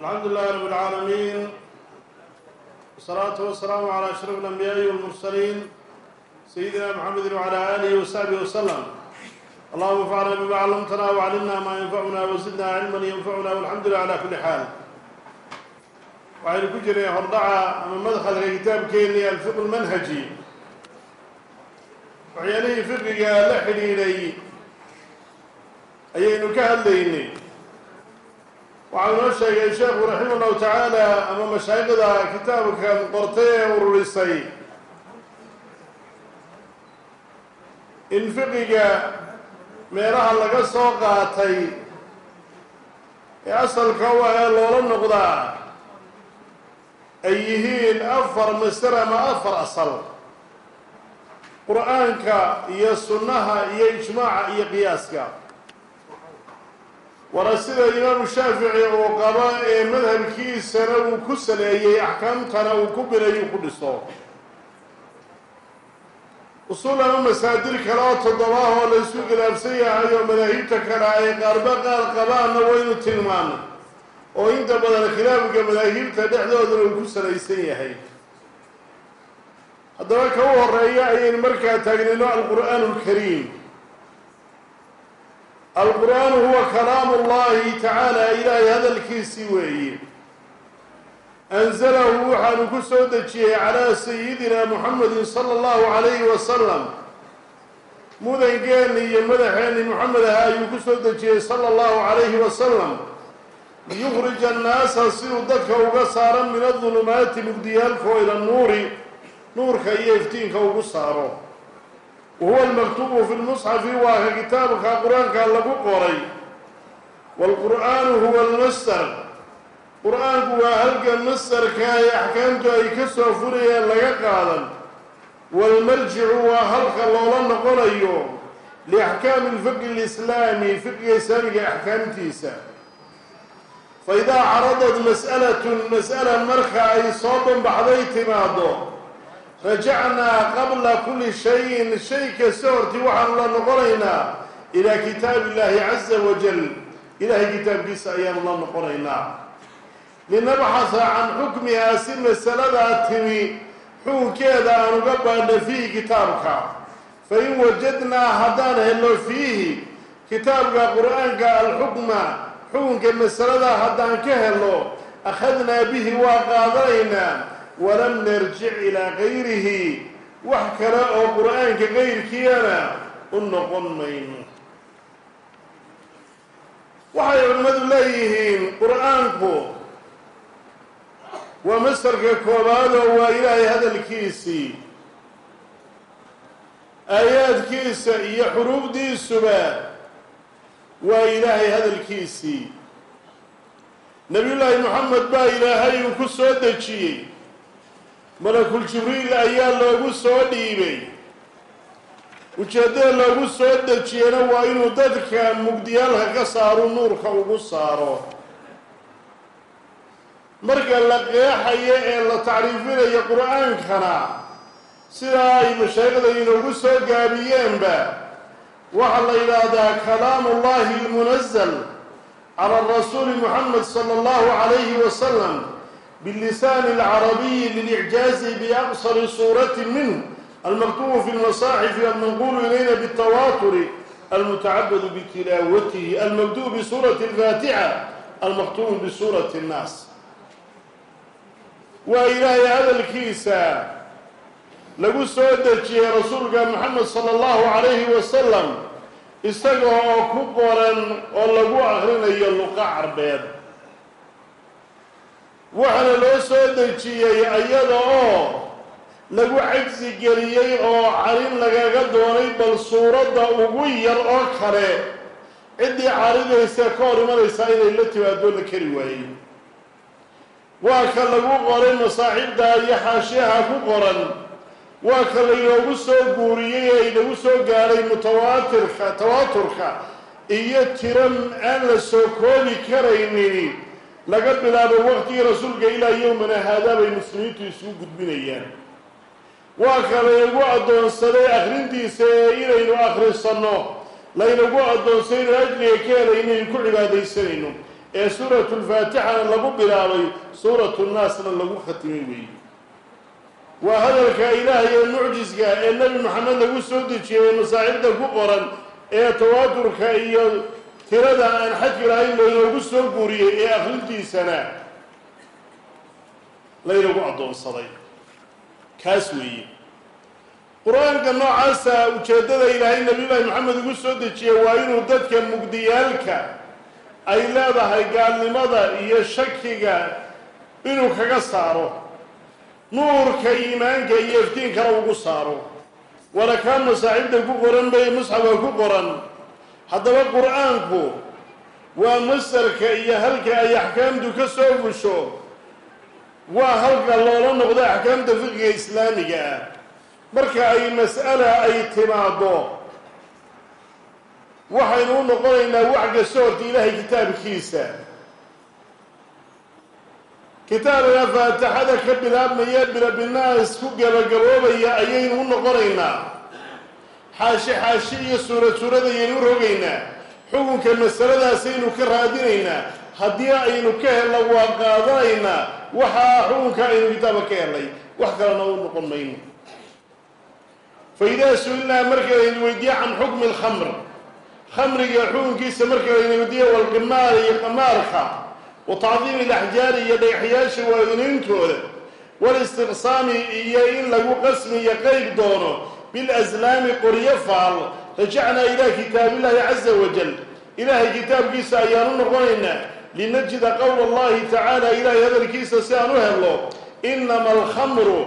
الحمد لله رب العالمين والصلاة والسلام على أشرف الأنبياء والمرسلين سيدنا محمد وعلى آله وصحبه وسلم اللهم انفعنا بما علمتنا وعلمنا ما ينفعنا وزدنا علما ينفعنا والحمد لله على كل حال waxaynu ku jiray hordhaca ama madkhalka kitaabkeennii alfiq lmanhaji waxyaalihii fiqiga la xidhiidhay ayaynu ka hadlaynay waxau inoo sheegay sheekhu raxima allahu tacaala ama mashaayikhda kitaabkan qortay ee ururisay in fiqiga meelaha laga soo qaatay ee asalka u ah ee loola noqdaa ay yihiin afar masar ama afar asal. Qur'aanka iyo sunnaha iyo ijmaaca iyo qiyaaska wara sida imaamu shaafici uu qabo ee madhabkiisana uu ku saleeyey axkaamtana uu ku binayu ku dhiso usul ama masaadir kale oo toddobaah oo la isku khilaafsan yahay oo madaahibta kale ay qaarba qaar qabaanna waynu tilmaano oo inta badan khilaafka madaahibta dhexdoodana uu ku salaysan yahay. Haddaba ka u horreeya ayaynu markaa taagnayno alqur'aanu alkariim alqur'aanu huwa kalaamu llahi tacaala ilaahay hadalkiisii weeye anzalahu waxaanu ku soo dejiyey calaa sayidina muxamedin sala allahu calayhi wasalam mudangeeni iyo madaxeeni moxamed aha ayuu ku soo dejiyey sala allahu calayhi wasalam liyukhrija annaasa siduu dadka uga saaro min adulumaati mugdiyaalkoo ila nuuri nuurka iyo iftiinka ugu saaro wa huwa almaktuubu fi lmusxafi waa ka kitaabka qur'aanka lagu qoray waalqur'aanu huwa almasdar qur'aanku waa halka masdarka ay axkaamtu ay ka soo furayeen laga qaadan waalmarjicu waa halka loola noqonayo liaxkaami lfiqhi lislaami fiqiga islaamiga axkaamtiisa fa idaa caradad mas'alatun mas'ala marka ay soo banbaxday timaado rajacnaa qabla kulli shayin shay kasta horti waxaanu la noqonaynaa ilaa kitaabi illaahi caza wajal ilaahay kitaabkiisa ayaanu la noqonaynaa linabxasa can xukmihaa si masaladaa timi xukunkeeda aan uga baadha fiihi kitaabka fa in wajadnaa haddaan helno fiihi kitaabka qur'aanka alxukma xukunka masaladaa haddaan ka helno akhadnaa bihi waa qaadanaynaa walam narjic ilaa gayrihi wax kale oo qur'aanka gayrkiiyana u noqon mayno. Waxay culimmadu leeyihiin qur'aanku waa mastarka koobaad oo waa ilaahay hadalkiisii aayaadkiisa iyo xuruufdiisuba waa ilaahay hadalkiisii nebiyullaahi moxamed baa ilaahay uu ku soo dejiyey malakul jibriil ayaa loogu soo dhiibay. Ujeeddada loogu soo dejiyena waa inuu dadka mugdiyaalka ka saaro nuurka ugu saaro. Marka la qeexayo ee la tacriifinayo qur'aankana sidaa ay mashaayikhda inoogu soo gaabiyeenba waxaa la yidhaahdaa kalaamu ullahi almunazal cala rasuuli muxamed sala allahu calayhi wasalam باللسان العربي للإعجاز بأقصر صورة منه المكتوب في المصاحف المنقول إلينا بالتواتر المتعبد بتلاوته المبدوء بسورة الفاتحة المختوم بسورة الناس وإلهي هذا الكيسة lagu soo dejiyey rasuulka moxamed sala allahu calayhi wasalam isaga oo ku qoran oo lagu akrinayo luqa carbeed waxaana loo soo dejiyey ayada oo lagu cagsi geliyey oo carin lagaga doonay bal suuradda ugu yar oo kale ciddii caridaysa ka hor imanaysaa inay la timaado la kari waayey. Waa ka lagu qoray masaaxiibta iyo xaashiyaha ku qoran. Waa ka laynoogu soo guuriyey ee inagu soo gaadhay mutawaatirka tawaaturka iyo tiran aan la soo koobi karaynin laga bilaabo waqtigii rasuulka ilaa yowmana haadaa bay muslimiintu isugu gudbinayaan. Waa ka laynagu addoonsaday akhrintiisa ee inaynu akhrisanno laynagu addoonsay inu ajriga ka helay inaynu ku cibaadaysanayno ee suuratu lfaatixana lagu bilaabay suuratu nnaasna lagu khatimay weeye. Waa hadalka ilaahay ee mucjiska ee nebi maxamed lagu soo dejiyey ee masaaxibda ku qoran ee tawaaturka iyo tirada aan xadki lahayn laynoogu soo guuriyey ee akhrintiisana laynagu addoonsaday. Kaas weeye. Qur'aanka noocaasa ujeeddada ilaahay nabiyullaahi maxamed ugu soo dejiyey waa inuu dadka mugdiyaalka ay leedahay gaalnimada iyo shakiga inuu kaga saaro. Nuurka iimaanka iyo iftiinkana ugu saaro. Waana kaa masaaxiibda ku qoran bay musxafka ku qoran haddaba qur'aanku waa masarka iyo halka ay axkaamtu ka soo fusho waa halka loola noqdo axkaamta fiqiga islaamiga ah. Marka ay mas'ala ay timaaddo waxaynu u noqonaynaa wax kasta ilaahay kitaabkiisa. Kitaabka faatixada ka bilaabmaya bilabinaas ku gabagaboobaya ayaynu u noqonaynaa xaashi xaashi iyo suurad suurad ayaynu u rogaynaa. Xukunka masaladaasaynu ka raadinaynaa. Haddii aynu ka helna waa qaadanaynaa waxaa xukunka aynu kitaabka ka helnay. Wax kalena u noqon mayno. Fa idaa su'ilnaa marka laynu weydiiye can xukmi alkhamr. Khamriga xukunkiisa marka laynu weydiiye walqimaar iyo qamaarka wa tacdiimi alaxjaari iyo dhagaxyaasha waawinayntooda walistiqsaami iyo in lagu qasmiyo qeyb doono bilaslaami qoryo faal rajacnaa ilaa kitaabillahi caza wajal ilaahay kitaabkiisa ayaanu noqonaynaa linajida qowla allahi tacaala ilaahay hadalkiisa si aan u helno inama alkhamru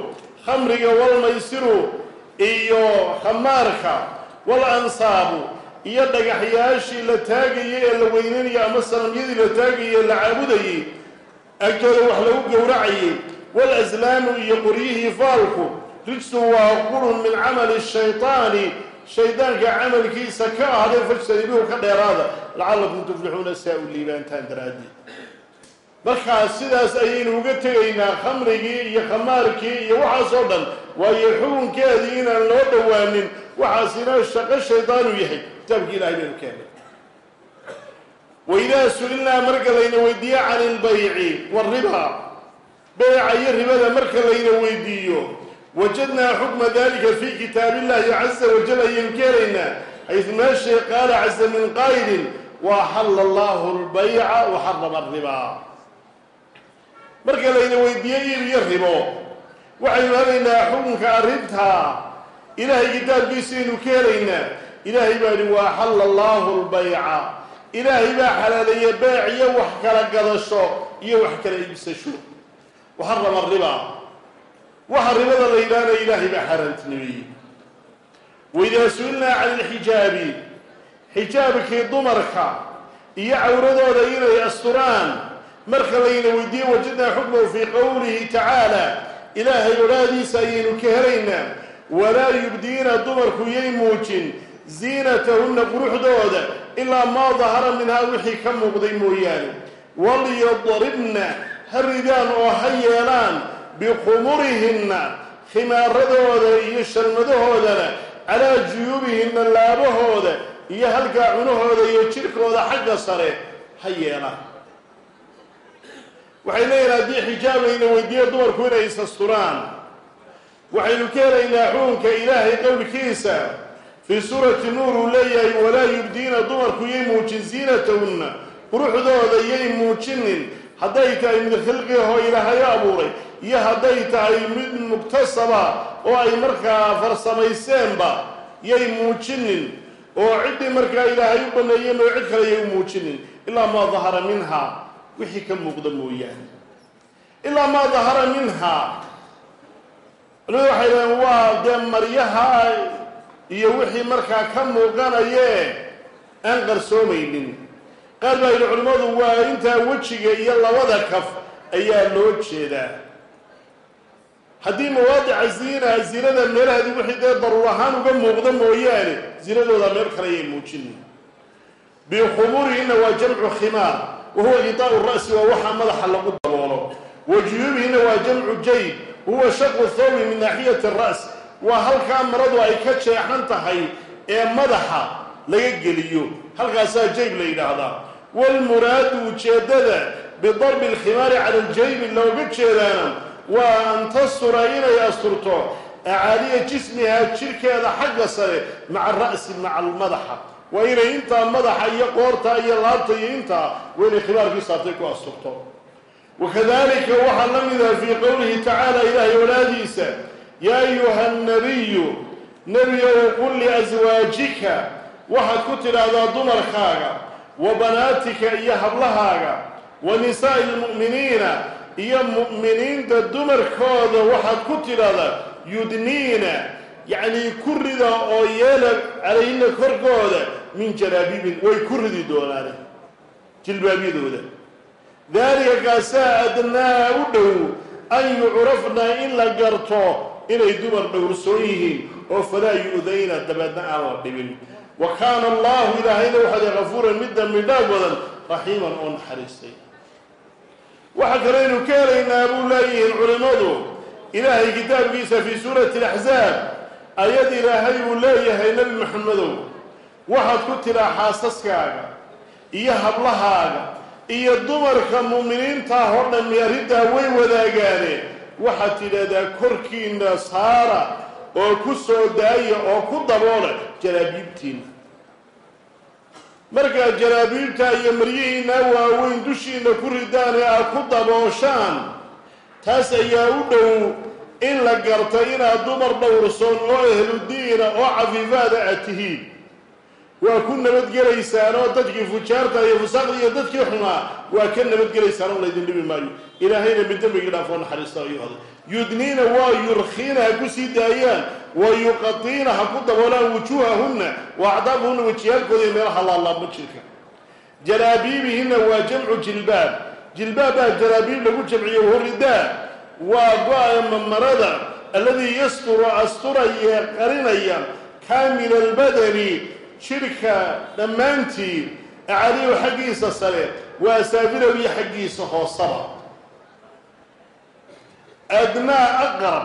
khamriga walmaysiru iyo khamaarka walansaabu iyo dhagaxyaashii la taagayay ee la weynanayay ama sanamyadii la taagayay ee la caabudayay agtooda wax lagu gowracayay walaslaamu iyo qoryihii faalku rijsu waa qurun min camali shaytaani. Shaydaanka camalkiisa ka ahday fajtanibuhu ka dheeraada. Lacallakum tuflixuuna saa u liibaantaan daraaddeed. Markaas sidaas ayaynu uga tegaynaa khamrigii iyo khamaarkii iyo waxaas oo dhan. Waayo xukunkeedii inaan loo dhowaanin waxaasina shaqo shaydaanu yahay. Kitaabkii ilahay baynu ka helay waidaa su'ilnaa marka layna weydiiyo cani ilbayci wariba beyca iyo ribada marka layna weydiiyo wajadnaa xukma dalika fi kitaab illahi caza wajal ayaynu ka helaynaa xaysu meeshii qaala caza min qaa'ilin waaxalla allahu lbayca waxarama alribaa marka layna weydiiyo iib iyo ribo waxaynu helaynaa xukunka arrintaa ilaahay kitaabkiisaynu ka helaynaa ilaahay baa yihi waaxalla allahu lbayca ilaahay baa xalaaleeyey beec iyo wax kala gadasho iyo wax kala iibsasho waxarama aribaa waxa ribada la yidhaahna ilaahay baa xaaraantinimeeyey. Waidaa su'ilnaa cani ilxijaabi xijaabkii dumarka iyo cawradooda inay asturaan marka layna weydiiye wajadnaa xukmahu fii qowlihi tacaala. Ilaahay odhaadiisa ayaynu ka helaynaa. Walaa yubdiina dumarku yay muujin ziinatahunna quruxdooda ilaa maa dahara minhaa wixii ka muuqday mooyaane. Walyadribna ha ridaan oo ha yeelaan bikhumurihinna khimaaradooda iyo sharmadahoodana calaa juyuubihinna laabahooda iyo halkaa cunahooda iyo jidhkooda xagga sare ha yeelaan waxay leeyihiin haddii xijaabayna weydiiya dumarku inay isasturaan. Waxaynu ka helaynaa xukunka ilaahay qowlkiisa fii suurati nuur uu leeyahay walaa yubdiina dumarku yay muujin ziinatahunna quruxdooda yay muujinin hadday tahay mid khilqihoo ilaahayo abuuray iyo hadday tahay mid muktasaba oo ay markaa farsamayseenba yay muujinin oo ciddii markaa ilaahay u baneeyeen oo cid kale yay u muujinin ilaa maa dahara minhaa wixii ka muuqda mooyaane. Ilaa maa dahara minhaa culimadu waxay dhaheen waa dee maryaha iyo wixii markaa ka muuqanayee aan qarsoomaynin qaar baa yidhi culimmadu waa intaa wejiga iyo labada kaf ayaa loo jeedaa. Haddii mawaadica ziina zinada meelaheedi wixii dee daruur ahaan uga muuqda mooyaane zinadooda meel kale ayay muujinin bikhumurihinna waa jamcu khimaar wahuwa gidaau ra'si waa waxaa madaxa lagu daboolo. Wa juyuubihinna waa jamcu jayd huwa shaqu thawbi min naaxiyati ra's waa halkaa maradu ay ka jeexan tahay ee madaxa laga geliyo. Halkaasaa jayb la yidhaahdaa walmuraadu ujeeddada bidarbi alkhimaari cala aljaybi looga jeedaana waa an tastura inay asturto acaaliya jismihaa jirkeeda xagga sare maca ra'si maca almadaxa waa inay intaa madaxa iyo qoorta iyo laabta iyo intaa waa inay khimaarkii saartay ku asturto wakadalika waxaa la mida fii qowlihi tacaala ilaahay walaadiisa yaa ayuha nabiyu nebigow qul liaswaajika waxaad ku tidhaahdaa dumarkaaga wa banaatika iyo hablahaaga wa nisaa'i lmu'miniina iyo mu'miniinta dumarkooda waxaad ku tidhaahdaa yudniina yacnii ku rida oo yeela calayhina korkooda min jalaabiibin way ku ridi doonaane jilbaabyadooda daalika kaasaa adnaa u dhow an yucrafna in la garto inay dumar dhowrsoon yihiin oo falaa yu-dayna dabeedna aan la dhibin wa kaana allahu ilaahayna waxaad kafuuran mid dambi dhaaf badan raxiiman oo naxariistay. Waxa kaleynu ka helaynaa buu leeyihiin culimmadu ilaahay kitaabkiisa fii suurati alaxzaab ayad ilaahay uu leeyahay nebi maxamedow waxaad ku tidhaa xaasaskaaga iyo hablahaaga iyo dumarka mu'miniintaah oo dhammi arrintaa way wadaagaane waxaad tidhahdaa korkiinna saara oo ku soo daaya oo ku daboola jalaabiibtiinna markaad jalaabiibta iyo maryihiinna waaweyn dushiinna ku ridaan ee aad ku dabooshaan taas ayaa u dhow in la garta inaad dumar dhowrsoon oo ehludiina oo cafiifaada aad tihiin waa ku nabadgelaysaan oo dadkii fujaarta iyo fusaaqda iyo dadkii xumaa waa ka nabadgelaysaan oo laydin dhibi maayo. Ilaahayna mid dembigii dhaafoo naxariista ayuu haday yudniina waa yurkiina ha ku sii daayaan. Wa yuqadiina ha ku daboolaan wujuuhahunna. Wa acdaabahunna wajiyaalkooda iyo meelaha laalaabma jirka. Jalaabiibihinna waa jamcu jilbaab. Jilbaab baa jalaabiib lagu jamciye wahuridaa waa go-a mamarada. Alladii yasturu asturaya qarinaya. Kaamila albadani jidhka dhammaantii acalihu xaggiisa sare waa asaabilow iyo xaggiisa hoosaba. Adnaa aqrab.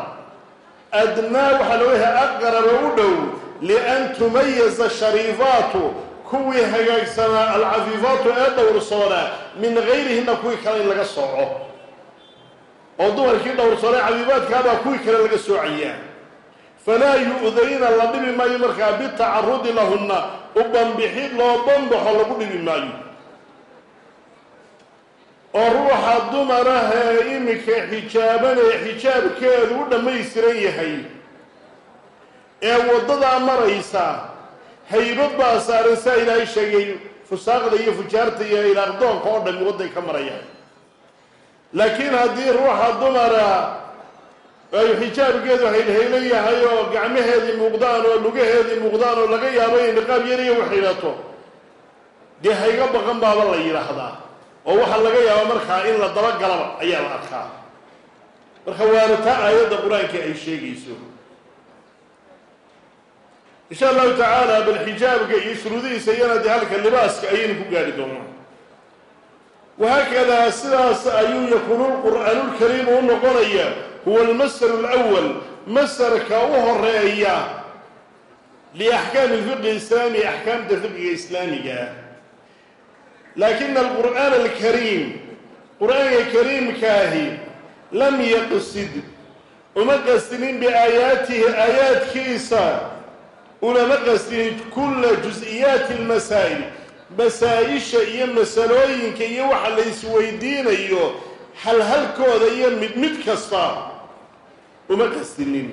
Adnaa waxaa looga yahay aqraba u dhow lian tumayaza shariifaatu kuwii hagaagsanaa alcafiifaatu ee dhowrsoonaa min gayrihina kuwii kale in laga sooco. Oo dumarkii dhowrsoonay cafiifaadkaabaa kuwii kale laga soocayaa falaa yu-dayna la dhibi maayo markaa bitacarudi lahunna u banbixid loo banbaxo lagu dhibi maayo oo ruuxa dumarahee iminka xijaabanee xijaabkeedu u dhammaystiran yahay ee waddadaa maraysa haybad baa saaran saa ilaahay sheegay fusaaqda iyo fujaarta iyo ilaaqdoonka oo dhami wadday ka marayaan laakiin haddii ruuxa dumara ay xijaabkeedu haylhaylan yahay oo gacmaheedii muuqdaan oo lugaheedii muuqdaan oo laga yaabo inay niqaab yariya xidhato. Dee hayga baqan baaba la yidhaahdaa oo waxaa laga yaaba markaa in la dabagalaba ayaa la arkaa. Marka waana taa aayadda qur'aanka ay sheegayso. Insha allahu tacaala bal xijaabka iyo shuruudihiisa iyana dee halka libaaska ayaynu ku gaari doonaa. Wahaakadaa sidaas ayuu yakuunu lqur'aanulkariimu u noqonaya huwa almasdaru alawal masdarka u horreeya liaxkaami fiqhi islaami axkaamta fiqiga islaamiga. Laakina alqur'aana alkariim qur'aanka kariimkaahi lam yaqsid uma qastinin biaayaatihi aayaadkiisa ulama qastinin kulla jus-iyaati almasaa'il masaa-isha iyo masalooyinka iyo waxa la halhalkooda iyo mid mid kasta uma qastinin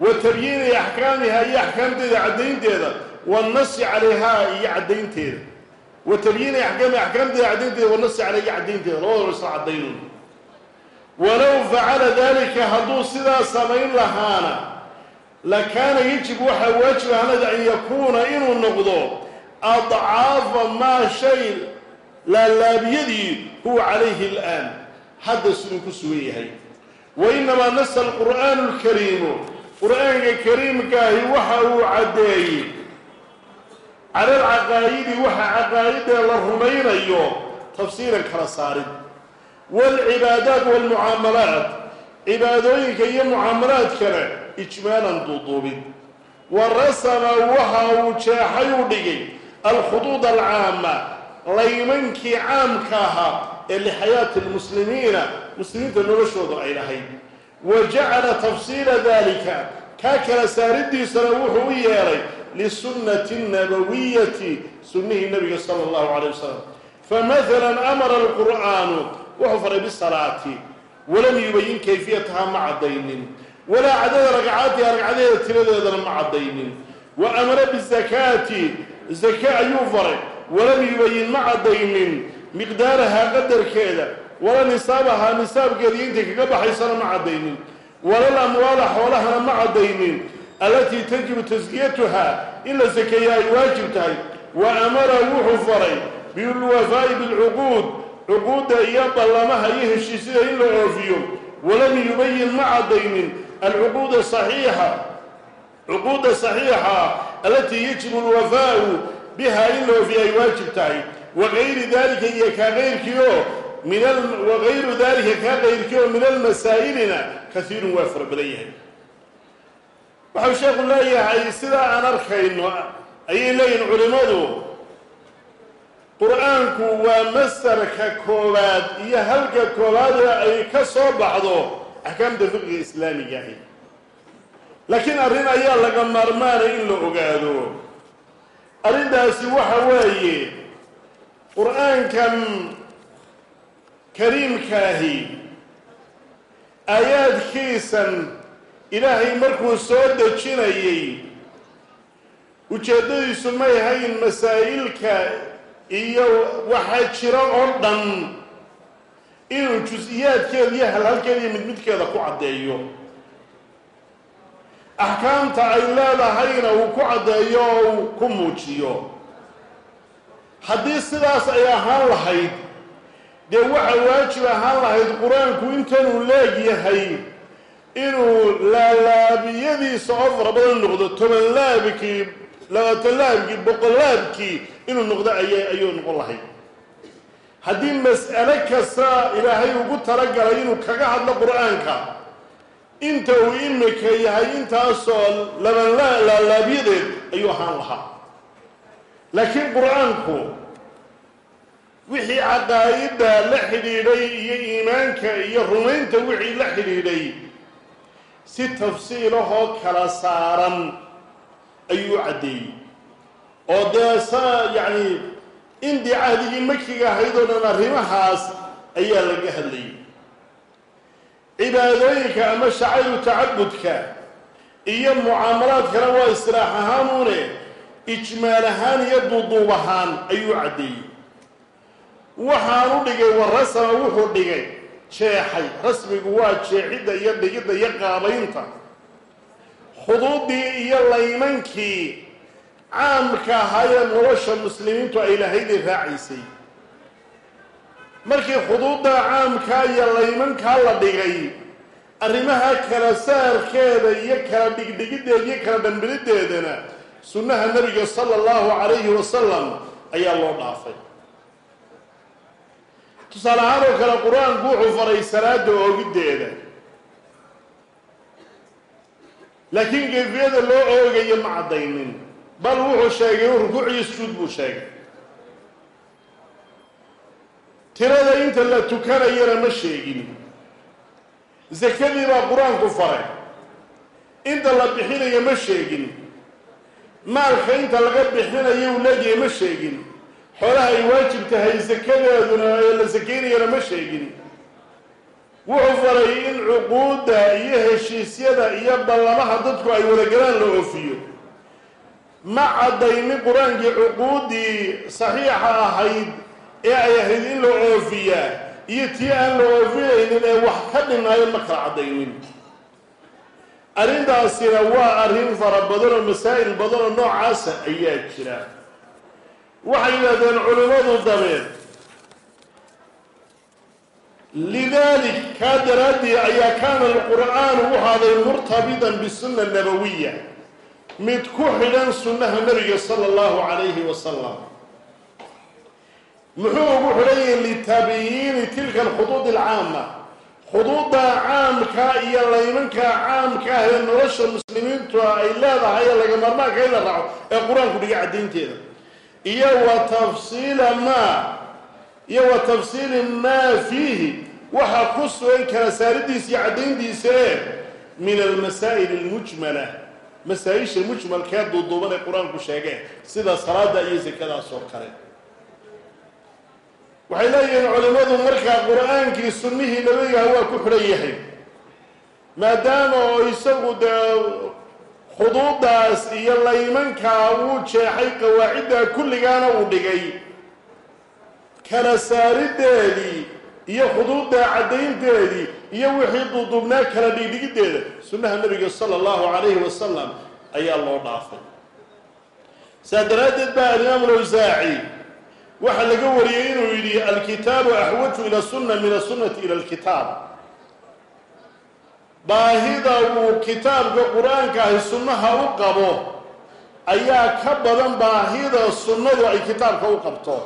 wa tabyiini axkaamiha iyo axkaamteeda caddaynteeda. Wanasi calayhaa iyo caddaynteeda. Wa tabyiini axkaami axkaamteeda caddaynteeda. Wanasi calayha caddaynteeda. Labadaba isla caddaynun. Walow facala dalika hadduu sidaa samayn lahaana lakaana yajib waxaa waajib ahanada an yakuuna inuu noqdo adcaafa maa shay laalaabiyadii huwa calayhi al'aan hadda siduu ku sugan yahay. Wa inamaa nasa alqur'aanu alkariimu. Qur'aanka kariimkaahi waxa uu caddeeyey. Cala alcaqaa'idi waxa caqaa'idee la rumaynayo tafsiiran kala saarid. Waalcibaadaat waalmucaamalaat cibaadooyinka iyo mucaamalaadkana ijmaalan duuduubid wa rasama waxa uu jeexay u dhigay. Alkhuduud alcaama laymankii caamka ahaa ee lixayaati lmuslimiina muslimiinta noloshoodu ay lahayd. Wa jacala tafsiila dalika kaa kala saaridiisana wuxuu u yeelay lisunnati nabawiyati sunnihii nabiga sala allahu calay wasalam famahalan amara alqur'aanu wuxuu faray bisalaati. Walam yubayin kayfiyataha ma caddaynin. Walaa cadada ragcaatiha ragcadeeda tiradeedana ma caddaynin. Wa amara bizakaati zake ayuu faray. Walam yubayin ma caddaynin miqdaarahaa qadarkeeda wala nisaabahaa nisaabkeeda iyo intay kaga baxaysana ma caddaynin. Walal amwaala xoolahana ma caddaynin. Allatii tajibu taskiyatuha in la sakeeya ay waajib tahay. Wa amara wuxuu faray bilwafaa'i bilcuquud cuquudda iyo ballamaha iyo heshiisyada in la oofiyo. Walam yubayin ma caddaynin. Alcuquuda saxiixa cuquudda saxiixa allatii yajibu alwafaa'u biha in la oofiyo ay waajib tahay wagayri dalika iyo kaa qayrkii oo wagayru dalika kaa qayrkii oo min almasaa'ilina kaiirun waa fara badan yahay waxau sheekhu leeyahay sidaa aan arkayno ayay leeyihiin culimmadu qur'aanku waa masarka koowaad iyo halka koowaad ee ay ka soo baxdo axkaamta fiqiga islaamiga ahi laakiin arrin ayaa laga maarmaanay in la ogaado arrintaasi waxa weeye qur'aankan kariimkaahi aayaadkiisan ilaahay markuu soo dejinayay ujeeddadiisu may hayn masaa'ilka iyo waxaa jira oo dhan inuu jus-iyaadkeeda iyo halhalkeeda iyo mid midkeeda ku caddeeyo. Axkaamta ay leedahayna uu ku caddeeyo oo uu ku muujiyo haddii sidaas ay ahaan lahayd dee waxa waajib ahaan lahayd qur'aanku intanuu leegyahay inuu laalaabiyadiisa oo badan noqdo toban laabkii labaatan laabkii boqol laabkii inuu noqdo aya ayuu noqon lahayd. Haddii mas'ale kasta ilaahay ugu talagalay inuu kaga hadlo qur'aanka inta uu imika yahay intaasoo laban laalaabyadeed ayuu ahaan lahaa laakiin qur'aanku wixii caqaa'ida la xidhiidhay iyo iimaanka iyo rumaynta wixii la xidhiidhay si tafsiilahoo kala saaran ayuu caddeeyey. Oo dee saa yacni indii cahdigii makiga ahayd oo dhan arrimahaas ayaa laga hadlayay cibaadooyinka ama shacayru tacabudka iyo mucaamalaadkana waa istiraax ahaanuune ijmaal ahaan iyo duuduub ahaan ayuu caddeeyey. Waxaanu dhigay warasama wuxuu dhigay jeexay. Rasmigu waa jeexidda iyo dhigidda iyo qaabaynta khuduuddii iyo laymankii caamka ahaayee nolosha muslimiintu ay lahayday raacaysay. Markii khuduudda caamkaa iyo laymankaa la dhigay arrimaha kala saarkeeda iyo kala dhigdhigiddeeda iyo kala dhambiliddeedana sunnaha nabiga sala allahu calayhi wasalam ayaa loo dhaafay. Tusaale ahaan oo kale qur'aanku wuxuu faray salaada oogiddeeda. Laakiin kayfiyada loo oogayo ma caddaynin. Bal wuxuu sheegay rukuuciyo sujuud buu sheegay. Tirada inta la tukanayana ma sheegin. Sakadii baa qur'aanku faray. Inta la bixinayo ma sheegin maalka inta laga bixinayo uu leeyahay ma sheegin. Xoolaha ay waajib tahay sakadeeduna ee la sakaynayana ma sheegin. Wuxuu faray in cuquudda iyo heshiisyada iyo ballamaha dadku ay wadagalaan la oofiyo. Ma caddaynin qur'aankii cuquuddii saxiixa ahayd ee ay ahayd in la oofiyaa iyo tii aan la oofinaynin ee wax ka dhinaayo ma kala caddaynin arrintaasina waa arrin fara badan oo masaa'il badan oo noocaasa ayaa jira. Waxay yidhahdeen culimmadu dabeed lidalik kaa daraaddii ayaa kaana alqur'aanu u ahaaday murtabitan bisunna nabawiya mid ku xidhan sunnaha nabiga sala allahu calayhi wasalam muxuu ugu xidhan yahay litabyiini tilka alkhuduud alcaama khuduudda caamka iyo laymanka caamka ah ee nolosha muslimiintu ay leedahay ee laga marmaanka in la raaco ee qur'aanku dhiga caddaynteeda. Iyo wa tafsiila maa iyo wa tafsiili maa fiihi waxa ku sugan kala saaridiisa iyo caddayntiisa ee min almasaa'il almujmala. Masaa-isha mujmalkee duuduuban ee qur'aanku sheegeen sida salaada iyo sakadaas oo kale waxay leeyihiin culimmadu markaa qur'aankii sunnihii nabigaha waa ku xidhan yahay. Maadaama oo isagu dee xuduudaas iyo laymankaa uu jeexay qawaaciddaa kulligaana uu dhigay. Kala saarideedii iyo xuduuddaa caddaynteedii iyo wixii duuduubnaa kala dhigdhigiddeeda sunnaha nabiga sala allahu calayhi wasalam ayaa loo dhaafay. Saa daraaddeed baa alimaam lawsaaci waxaa laga wariyey inuu yidhi alkitaabu axwaju ila sunna min asunnati ila alkitaab. Baahida uu kitaabka qur'aanka ahi sunnaha u qabo ayaa ka badan baahida sunnadu ay kitaabka u qabto.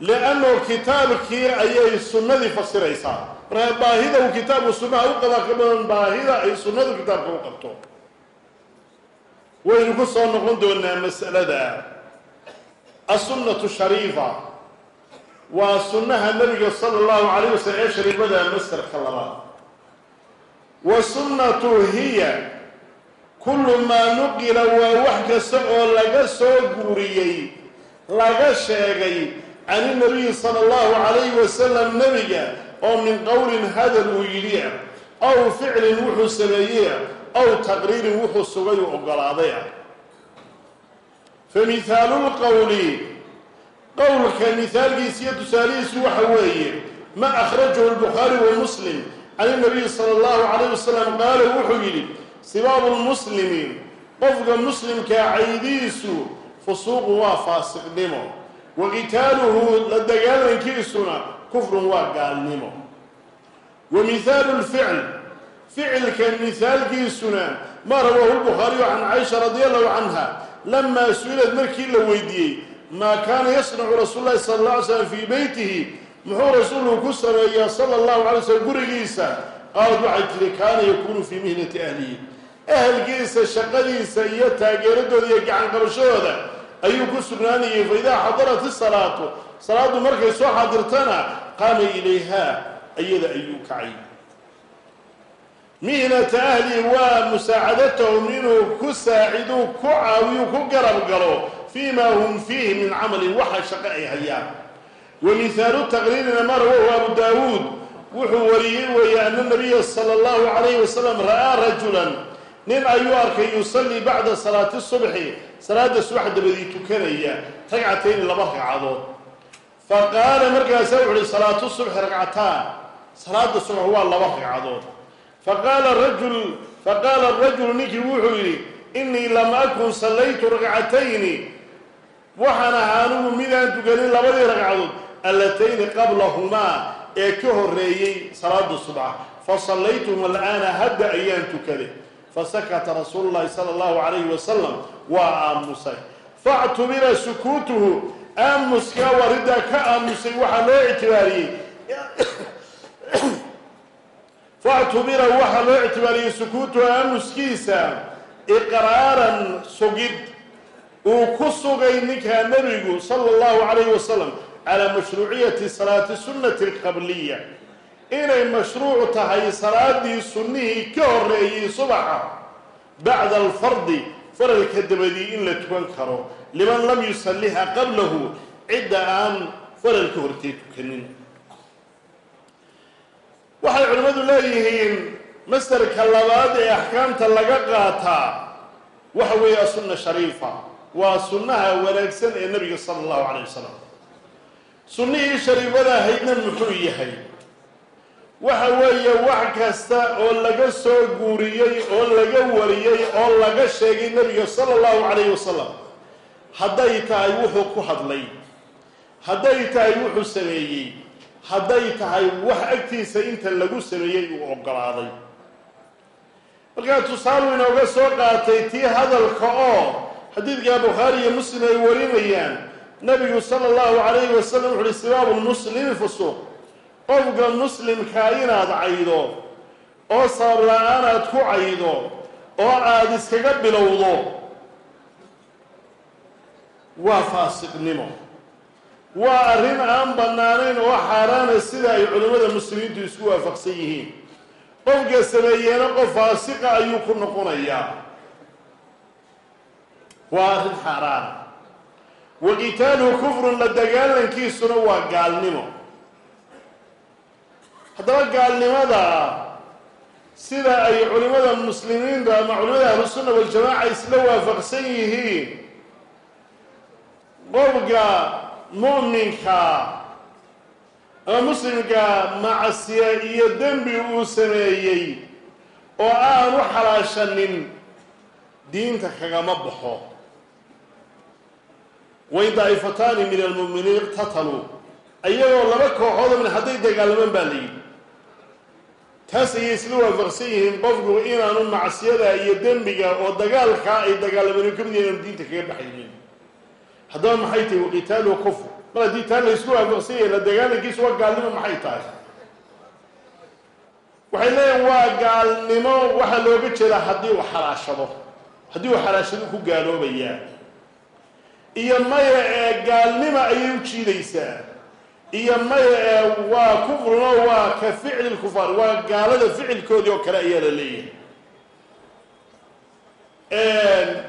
Lianno kitaabkii ayay sunnadii fasiraysaa. Markaa baahida uu kitaabku sunnaha u qabaa ka badan baahida ay sunnadu kitaabka u qabto. Waynu ku soo noqon doonaa mas'alada assunnatu shariifa. Waa sunnaha nabiga sala allahu calayh wasalam ee shariifada mastarka labaad. Wa sunnatu hiya kullu maa nuqila waa wax kasta oo laga soo guuriyey laga sheegay can inabiyi sala allahu calayhi wasalam nebiga oo min qowlin hadal uu yidhi ah aw ficlin wuxuu sameeyey ah aw taqriirin wuxuu sugay uu oggolaaday ah fa mihaalu lqowli qowlka mihaalkiisa iyo tusaalihiisu waxa weeye ma akhrajahu lbukhaari wa muslim can inabiyi sala allahu calayh wasalam qaala wuxuu yidhi sibaabu lmuslimi qofka muslimkaa caydiisu fusuuqu waa faasiqnimo wa qitaaluhu la dagaalankiisuna kufrun waa gaalnimo. Wa mihaalu lficl ficilka mihaalkiisuna maa rawaahu lbukhaariyu can caisha radi allahu canha lamaa su'ilad markii la weydiiyey maa kaana yasnacu rasuulu llahi sala alla alay slam fii beytihi muxuu rasuulku ku sameeyaa sala allahu alay slm gurigiisa qaalad waxay tihi kaana yakuunu fii mihnati ahlihi ahalkiisa shaqadiisa iyo taageeradooda iyo gacan qabashadooda ayuu ku sugnaanayay fa idaa xadarat isalaatu salaaddu markay soo xaadirtana qaama ilayha iyada ayuu kacay mihnata ahli waa musaacadatahum inuu ku saaciduu ku caawiyu ku garab galo fii ma hum fiihi min camalin waxa shaqo ay hayaan. Wa mihaalu taqriirina ma rawahu abu daawuud wuxuu wariyey weeye ana nabiya sala allahu calayhi wasalam ra'aa rajulan nin ayuu arkay yusallii bacda salaati subxi salaada subax dabadii tukanaya ragcatayni laba ragcadood. Fa qaala markaasaa wuxu uhi salaatu subxi ragcataan salaada subax waa laba ragcadood faqaala rajul ninkii wuxuu yidhi innii lam akun sallaytu ragcatayni waxaan ahaa anigu midaan tukanin labadii ragcadood allatayni qablahumaa ee ka horreeyey salaada subxa fa sallaytuhum al'aana hadda ayaan tukaday fasakata rasuulu llahi sala allahu calayhi wasalam waa aamusay factubira sukuutuhu aamuskaa wariddaa ka aamusay waxaa loo ictibaariyey factubira waxaa loo ictibaariyey sukuutuhu aamuskiisa iqraaran sugid. Uu ku sugay ninkaa nebigu sala allahu calayhi wasalam calaa mashruuciyati salaati sunnati alqabliya. Inay mashruuc tahay salaadii sunnihii ka horreeyey subaxa bacda alfardi faralka dabadii in la tukan karo. Liman lam yusalliha qablahu cidda aan faralka hortee tukanin waxay culimmadu leeyihiin masdarka labaad ee axkaamta laga qaataa waxa weeye asunna shariifa. Waa sunnaha wanaagsan ee nabiga sala allahu calay wasalam sunnihii shariifada ahaydna muxuu yahay? Waxa weeye wax kasta oo laga soo guuriyey oo laga wariyey oo laga sheegay nebiga sala allahu calayhi wasalam hadday tahay wuxuu ku hadlay hadday tahay wuxuu sameeyey hadday tahay wax agtiisa inta lagu sameeyey uu oggolaaday markaa tusaalu inooga soo qaatay tii hadalka oo xadiidka bukhaari iyo muslim ay warinayaan nabigu sala allahu calayhi wasalam wuxu uhi sibaabu lmuslimi fusuuq qofka muslimkaa inaad caydo oo sabab la'aan aad ku caydo oo aada iskaga bilowdo waa faasiqnimo waa arrin aan bannaanayn oo xaaraana sida ay culimmada muslimiintu isku waafaqsan yihiin. Qofka sameeyeena qof faasiqa ayuu ku noqonayaa. Waa arrin xaaraana wa qitaaluhu kufrun la dagaalankiisuna waa gaalnimo. Haddaba gaalnimada sida ay culimmada muslimiinta ama culimada ahlusunna waljamaaca isla waafaqsan yihiin qofka mu'minka ama muslimka macsiya iyo dembi uu sameeyey oo aan u xalaashanin diinta kagama baxo. Wain daa'ifataani min almu'miniin iqtataluu ayagoo laba kooxood min hadday dagaalamaan baa la yidhi. Taas ayay isla waafaqsan yihiin qofku inaanu macsiyada iyo dembiga oo dagaalkaa ay dagaalamaan ka mid yahay inaanu diinta kaga baxaynin haddaba maxay tahay waqitaaluhu kufr? Mar haddii taa la isku waafaqsan yahay la dagaalankiisu waa gaalnimo maxay tahay? Waxay leeyihiin waa gaalnimo waxaa looga jeedaa haddii uu xalaashado. Haddii uu xalaashado ku gaaloobayaa. Iyo maya ee gaalnima ayay u jiidaysaa. Iyo maya ee waa kufrino waa ka ficli lkufaar waa gaalada ficilkoodii oo kale ayaa la leeyahay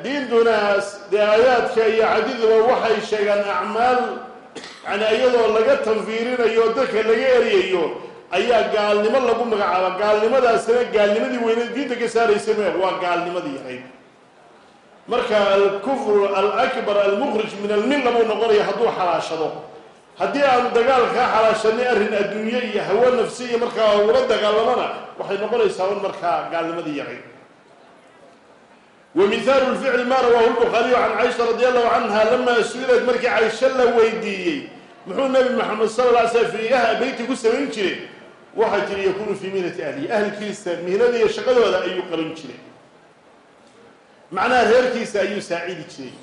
diintunaas dee aayaadka iyo xadiiduba waxay sheegaan acmaal yani iyadoo laga tanfiirinayo o dadka laga eryayo ayaa gaalnimo lagu magacaaba gaalnimadaasina gaalnimadii weyneed diinta ka saaraysa me waa gaalnimadii yahayd marka alkufru alakbar almukhrij min almilla buu noqonaya hadduu xalaashado. Haddii aanu dagaal kaa xalaashanay arrin adduunye iyo hawo nafsiya markaa ula dagaalamana waxay noqonaysaa un markaa gaalnimadii yahayd wa mihaalu lficli ma rawaahu lbukhaariyu can caisha radi allahu canha lamaa su'ilad markii caisho la weydiiyey. Muxuu nabi maxamed sala la alay slam fii aha beyti ku samayn jiray. Waxay tiri yakunu fii mihnati ahlihi ahlkiisa mihnada iyo shaqadooda ayuu qaban jiray. Macnaha reerkiisa ayuu saacidi jiray.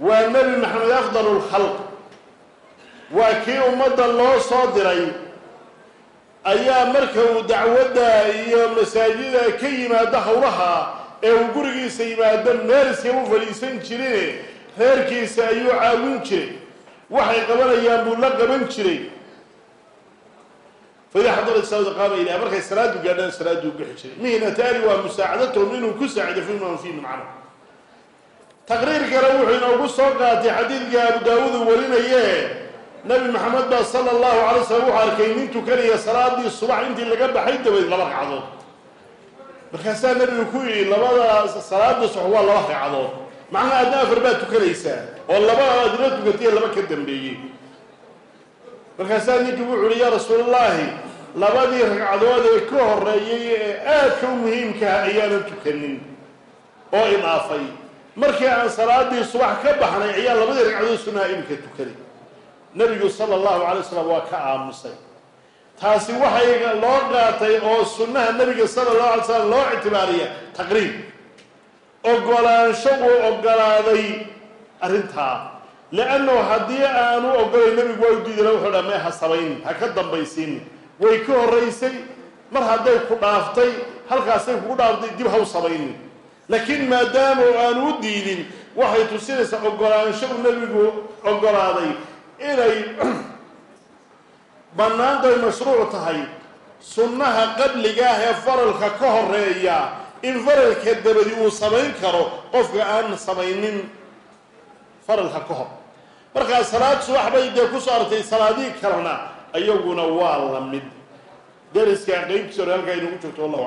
Waa nebi maxamed afdal lkhalq waa kii ummadda loo soo diray. Ayaa marka uu dacwadda iyo masaajida ka yimaado howlaha ee uu gurigiisa yimaado meeliskama fadhiisan jirine reerkiisa ayuu caawin jiray. Waxay qabanayaan buu la qaban jiray. Faida xadarat salaada markay salaadu gaadhaan salaaduu bixi jiray. Mihnataani waa musaacadatuhum inuu ku saacido fiman fiihim macna taqriir kale wuxuu inoogu soo qaatay xadiidka abu daawuud uu warinaye nabi maxamed baa sala allahu alay slam wuxuu arkay nin tukanaya salaadii subax intii laga baxay dabadeed laba ragcadood markaasaa nabigu ku yidhi labada salaada subax waa laba ragcadood. Macnaha adna afar baad tukanaysaa oo laba adna tukatay laba ka dambeeyey. Markaasaa ninkii wuxu uhi yaa rasuulallaahi labadii ragcadood ee ka horeeyay ee aadka u muhiimkaha ayaanan tukanin oo idhaafay markii aan salaadii subax ka baxnay ayaa labadii ragcadood sunnaha iminka tukaday nebigu sala allahu calay wasalam waa ka aamusay taasi waxay loo qaatay oo sunnaha nebiga sala allahu alay slam loo ictibaariya taqriib. Ogolaansho uu ogolaaday arrintaa. Leannahu haddii aanu ogolay nebigu waa u wuxuu dha mee ha sabaynin ha ka dambaysiin way ka horraysay. Mar hadday ku dhaaftay halkaasay kugu dhaaftay dib ha u sabaynin. Laakiin maadaama aanu u diidin waxay tusinaysaa ogolaansho uu nebigu ogolaaday. Inay bannaantaay mashruuc tahay. Sunnaha qabliga ah ee faralka ka horreeya in faralka dabadi uu samayn karo qofka aan samaynin faralka ka hor. Markaa salaad subax bay dee ku soo artay salaadihii kalena ayaguna waa la mid. Dariska qeybtiisa hore halkaa inagu joogto wallahu